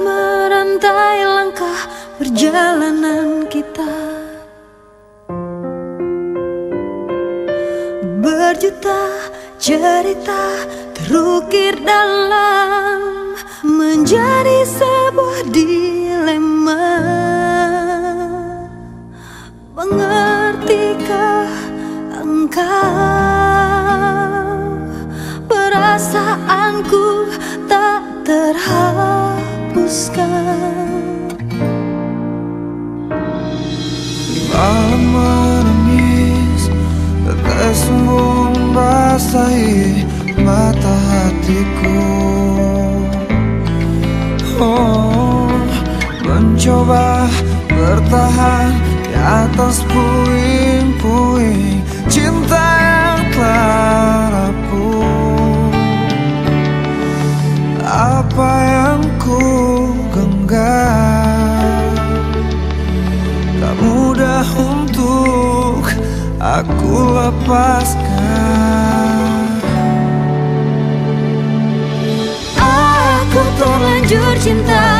Merantai langkah perjalanan kita. Berjuta cerita terukir dalam Menjadi sebuah dilema. Mengertikah engkau? Perasaanku tak terhapuskan Malam menangis Tetes membasahi mata hatiku. Oh, mencoba bertahan di atas puing-puing aku lepaskan. Aku terlanjur cinta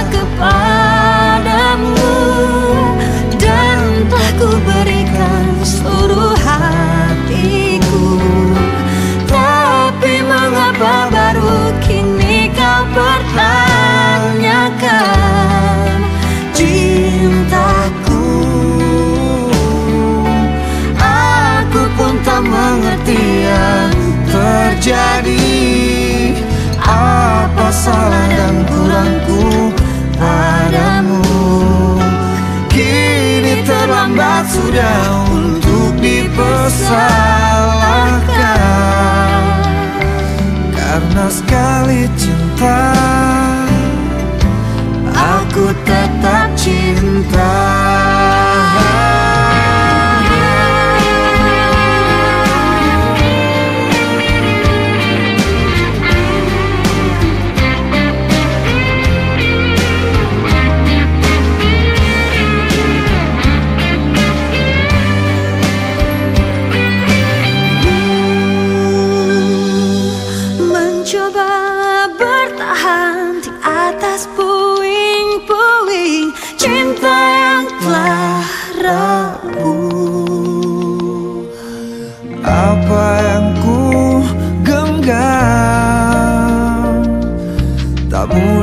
Aku tetap Tak